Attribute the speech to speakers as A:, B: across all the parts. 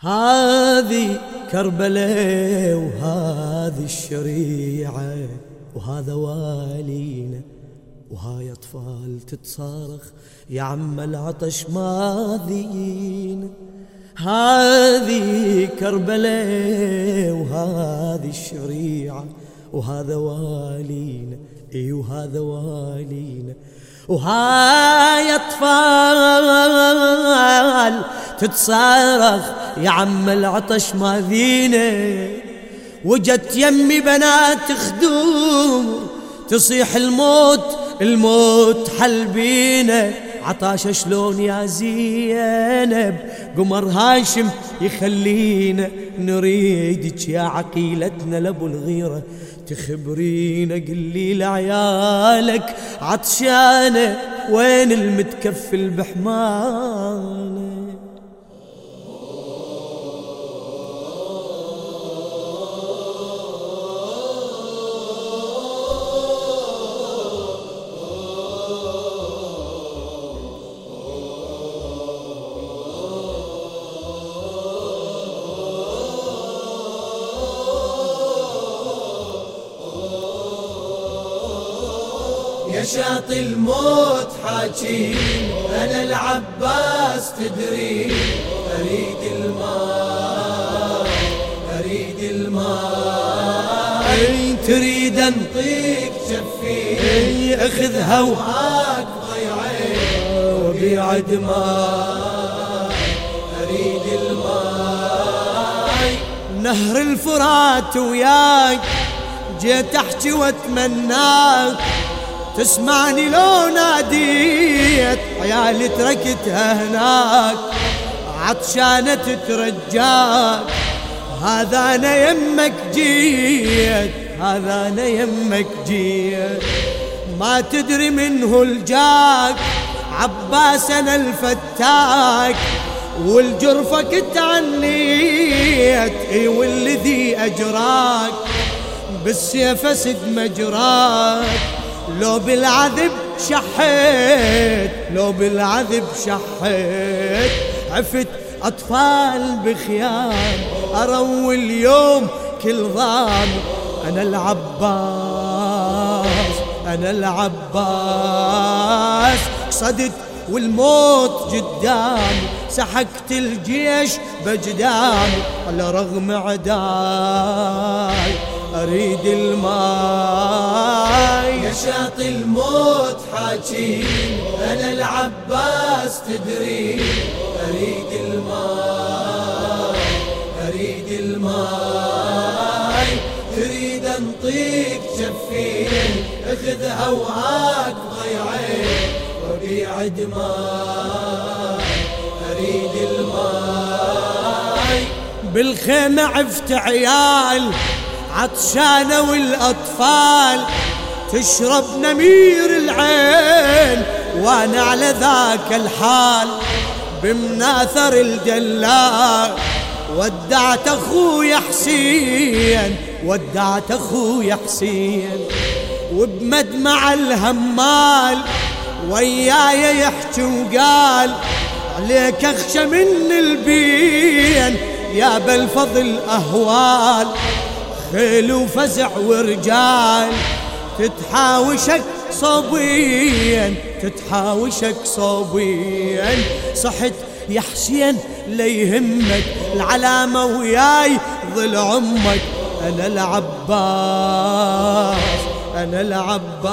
A: هذه كربلاء وهذه الشريعة وهذا والينا وهاي أطفال تتصارخ يا عم العطش ماذين هذه كربلاء وهذه الشريعة وهذا والينا إي وهذا والينا. وهاي أطفال تتصارخ يا عم العطش ماذينا وجت يمي بنات خدوم تصيح الموت الموت حل بينا. عطاشة شلون يا زينب؟ قمر هاشم يخلينا نريدك يا عقيلتنا لابو الغيرة. تخبرينا قلي لعيالك عطشانة وين المتكفل بحمانة؟
B: يا شاطي الموت حاكي أنا العباس تدري. أريد الماء أريد الماء. تريد انطيك شفي اخذها وهاك ضيعي. وبيع دماء أريد الماء
A: نهر الفرات وياك جيت أحكي وأتمناك. تسمعني لو ناديت عيالي تركتها هناك عطشانة تترجاك هذا أنا يمك جيت هذا أنا يمك جيت. ما تدري منه الجاك عباس أنا الفتاك. والجرفة كنت عنيت إي والذي أجراك. بالسيف أسد مجراك. لو بالعذب شحيت لو بالعذب شحيت. عفت أطفال بخيام أروي اليوم كل ضام أنا العباس أنا العباس. صدت والموت قدامي سحقت الجيش بجدامي على رغم عداي أريد الماي
B: يا شاطي الموت حاكي أنا العباس تدري. أريد الماي أريد الماي تريد انطيك جفين اخذها وهاك ضي عين. وبيع دماي أريد الماي
A: بالخيمة عفت عيال عطشانة والأطفال تشرب نمير العين وأنا على ذاك الحال بمناثر الدلال ودعت أخوي حسين ودعت أخوي حسين وبمدمع الهمال وياي يحكي وقال عليك أخشى من البين يا بالفضل أهوال. خيل وفزع ورجال تتحاوشك صبيا تتحاوشك صبيا. صحت يا حسين لا يهمك العلامة وياي ظل عمك. أنا العباس أنا العباس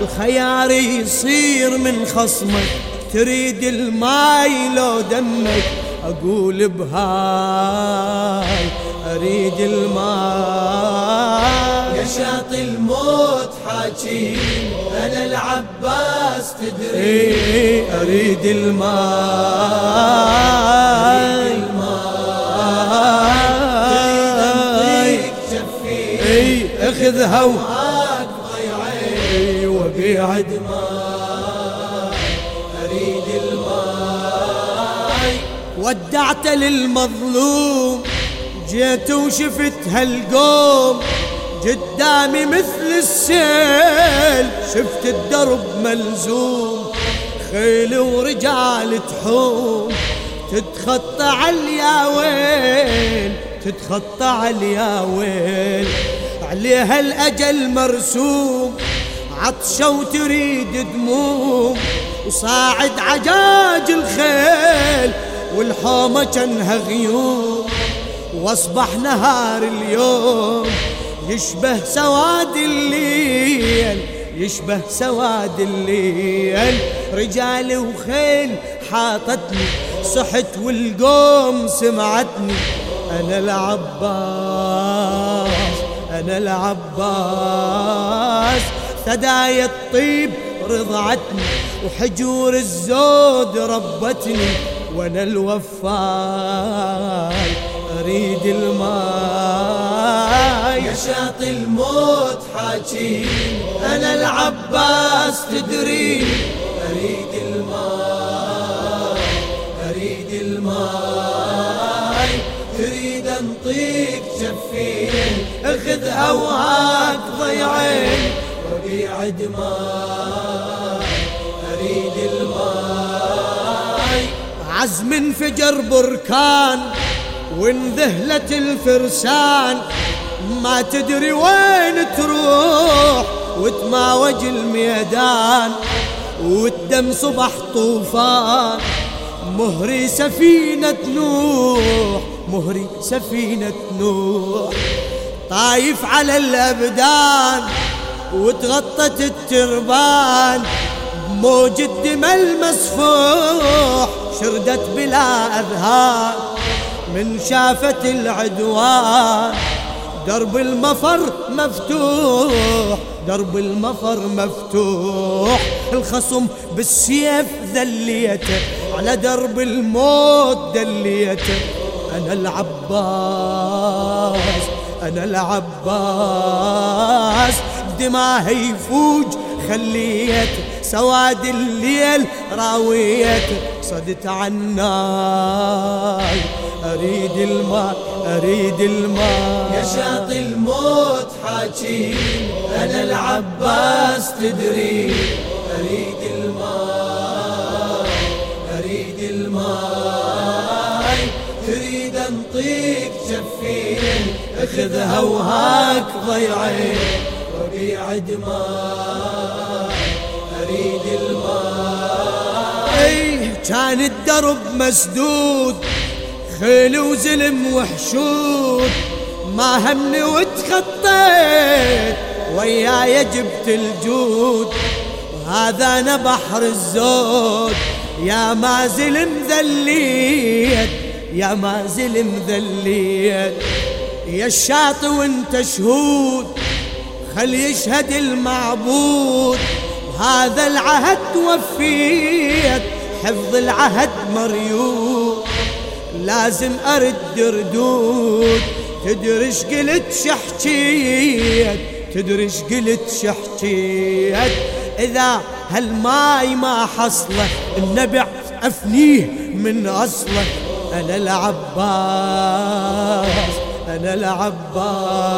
A: الخياري يصير من خصمك. تريد الماي لو دمك أقول بهاي أريد الماء
B: يا شاطي الموت حاكي أنا العباس تدري.
A: إيه أريد الماء إيه اخذها
B: وهاك ضيعي
A: وبيع
B: دماء أريد الماي
A: ودعت للمظلوم. جيت وشفت هالقوم قدامي مثل السيل. شفت الدرب ملزوم خيل ورجال تحوم. تتخطى عالياوين تتخطى عالياوين عليها الأجل مرسوم عطشة وتريد دموم. وصاعد عجاج الخيل والحومة كانها غيوم. واصبح نهار اليوم يشبه سواد الليل يشبه سواد الليل. رجال وخيل حاطتني صحت والقوم سمعتني. أنا العباس أنا العباس. ثدايا الطيب رضعتني وحجور الزود ربتني. وأنا الوفاي أريد الماي
B: يا الموت حاكي أنا العباس تدري. أريد الماي أريد الماي تريد انطيك جفين اخذها وهاك ضي عين. وبيع دماي أريد الماي
A: عزم انفجر بركان وانذهلت الفرسان ما تدري وين تروح وتماوج الميدان والدم صبح طوفان. مهري سفينة نوح مهري سفينة نوح. طايف على الأبدان وتغطت التربان. موج الدم المسفوح شردت بلا أذهان. من شافت العدوان. درب المفر مفتوح درب المفر مفتوح. الخصم بالسيف ذليته على درب الموت دليته أنا العباس أنا العباس. دماه يفوج خليت سواد الليل راويت. صدت عناي أريد الماء أريد الماء.
B: يا شاطي الموت حاكي أنا العباس تدري. أريد الماء أريد الماء. تريد أنطيك شفين أخذ هوهاك ضيعين. وبيع دماء أريد الماء.
A: كان الدرب مسدود. خيل وزلم وحشود ما همني وتخطيت وياي جبت الجود. وهذا أنا بحر الزود يا ما زلم ذليت يا ما زلم ذليت. يا الشاطي وانت شهود خل يشهد المعبود. هذا العهد وفيت حفظ العهد مريوط لازم أرد ردود. تدرش قلت شحكيت؟ تدرش قلت شحكيت؟ إذا هالماي ما حصله النبع افنيه من أصله. أنا العباس أنا العباس.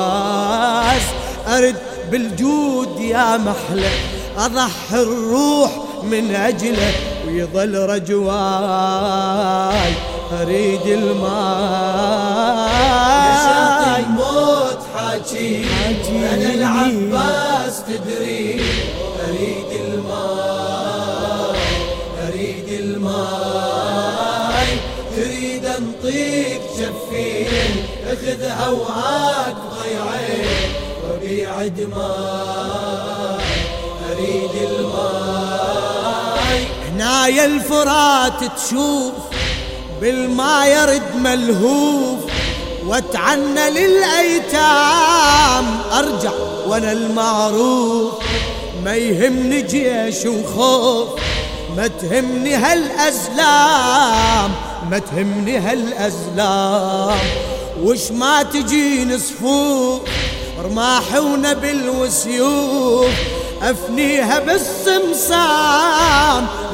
A: أرد بالجود يا محلة اضحي الروح من أجله ويظل رجواي أريد
B: يا شاطي
A: الماي
B: الموت حاكي أنا العباس تدري. أريد الماء. أريد الماء. تريد أنطيك شفين. أخذ هواك ضيعين. وبيع دماء أريد الماء.
A: هنايا الفرات تشوف بالما يرد ملهوف واتعنى للأيتام. أرجع وأنا المعروف ما يهمني جيش وخوف ما تهمني هالأزلام ما تهمني هالأزلام. وش ما تجيني صفوف رماح ونبل وسيوف أفنيها بالسمسام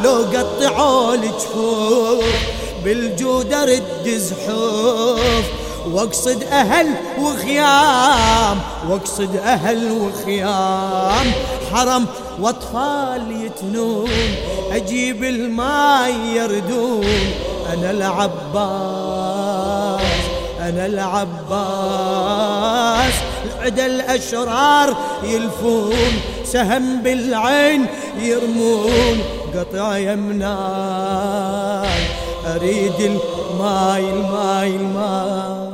A: لو قطعوا الجفوف بالجود ارد زحوف واقصد أهل وخيام واقصد أهل وخيام. حرم وأطفال يتنون أجيب الماي يردون أنا العباس أنا العباس. العدا الأشرار يلفون سهم بالعين يرمون. قطع يمناي أريد الماي الماي الماي